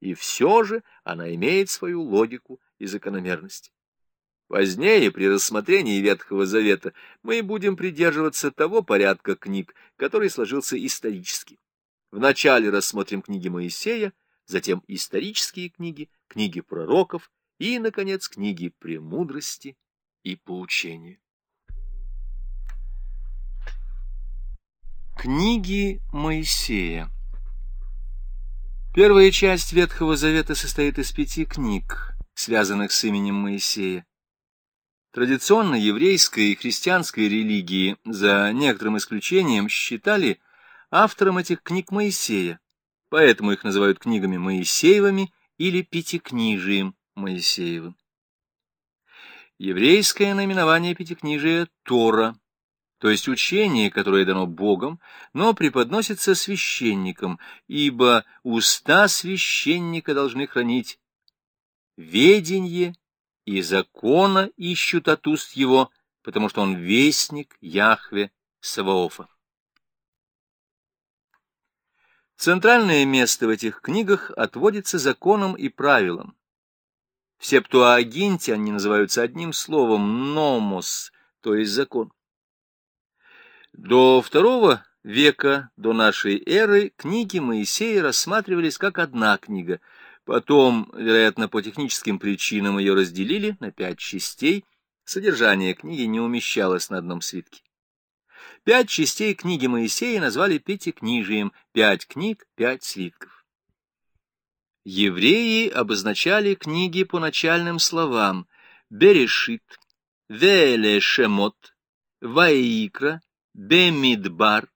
и все же она имеет свою логику и закономерность. Позднее, при рассмотрении Ветхого Завета, мы будем придерживаться того порядка книг, который сложился исторически. Вначале рассмотрим книги Моисея, затем исторические книги, книги пророков и, наконец, книги премудрости и поучения. Книги Моисея Первая часть Ветхого Завета состоит из пяти книг, связанных с именем Моисея. Традиционно еврейской и христианской религии, за некоторым исключением, считали автором этих книг Моисея, поэтому их называют книгами Моисеевыми или Пятикнижием Моисеевым. Еврейское наименование Пятикнижия — Тора, то есть учение, которое дано Богом, но преподносится священникам, ибо уста священника должны хранить веденье и закона ищут от уст его, потому что он вестник Яхве Саваофа. Центральное место в этих книгах отводится законам и правилам. В Септуагинте они называются одним словом «номос», то есть закон. До второго века до нашей эры книги Моисея рассматривались как одна книга — Потом, вероятно, по техническим причинам ее разделили на пять частей. Содержание книги не умещалось на одном свитке. Пять частей книги Моисея назвали пятикнижием, пять книг, пять свитков. Евреи обозначали книги по начальным словам Берешит, Веле Шемот, Ваикра, Бемидбар,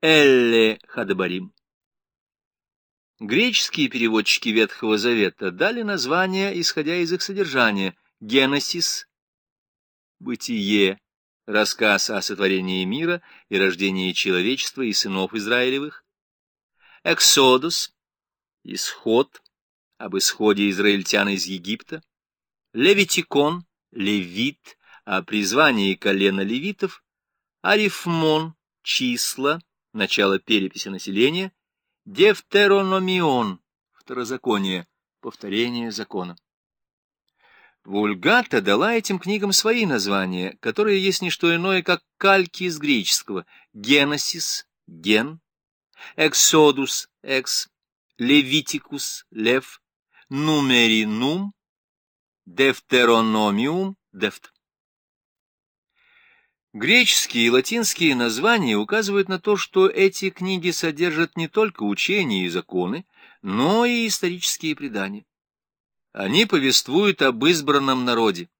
Элле Хадабарим. Греческие переводчики Ветхого Завета дали название, исходя из их содержания, Генесис, Бытие, рассказ о сотворении мира и рождении человечества и сынов Израилевых, Эксодус, Исход, об исходе израильтян из Египта, Левитикон, Левит, о призвании колена левитов, Арифмон, числа, начало переписи населения, Дефтерономион, второзаконие, повторение закона. Вульгата дала этим книгам свои названия, которые есть не что иное, как кальки из греческого «геносис» — «ген», «эксодус» — «экс», «левитикус» — «лев», «нумеринум», «дефтерономиум» — «дефт». Греческие и латинские названия указывают на то, что эти книги содержат не только учения и законы, но и исторические предания. Они повествуют об избранном народе,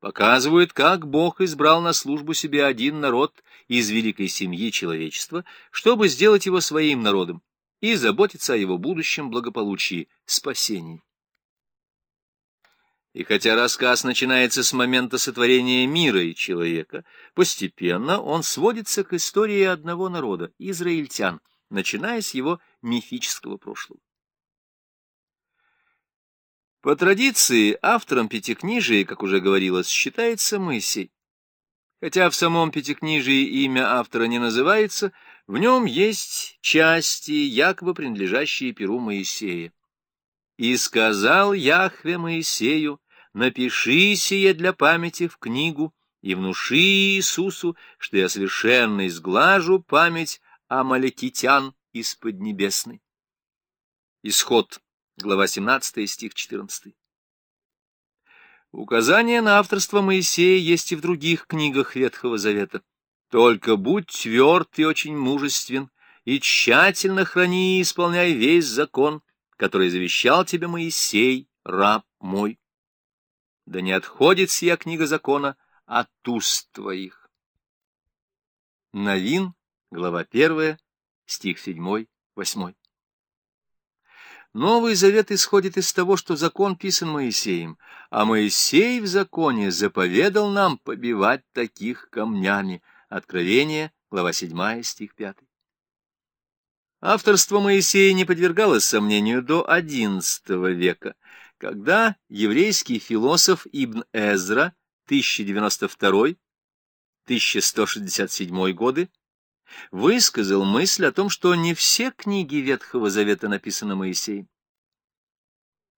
показывают, как Бог избрал на службу себе один народ из великой семьи человечества, чтобы сделать его своим народом и заботиться о его будущем благополучии, спасении. И хотя рассказ начинается с момента сотворения мира и человека, постепенно он сводится к истории одного народа — израильтян, начиная с его мифического прошлого. По традиции автором Пятикнижия, как уже говорилось, считается Моисей. Хотя в самом Пятикнижии имя автора не называется, в нем есть части, якобы принадлежащие перу Моисея. И сказал Яхве Моисею, напиши сие для памяти в книгу, и внуши Иисусу, что я совершенно изглажу память амалekитян из Поднебесной. Исход, глава 17, стих 14. Указание на авторство Моисея есть и в других книгах Ветхого Завета. Только будь тверд и очень мужествен, и тщательно храни и исполняй весь закон, который завещал тебе Моисей, раб мой. Да не отходит сия книга закона от уст твоих. Новин, глава 1, стих 7, 8. Новый Завет исходит из того, что закон писан Моисеем, а Моисей в законе заповедал нам побивать таких камнями. Откровение, глава 7, стих 5. Авторство Моисея не подвергалось сомнению до XI века, когда еврейский философ Ибн Эзра 1092-1167 годы высказал мысль о том, что не все книги Ветхого Завета написаны Моисеем.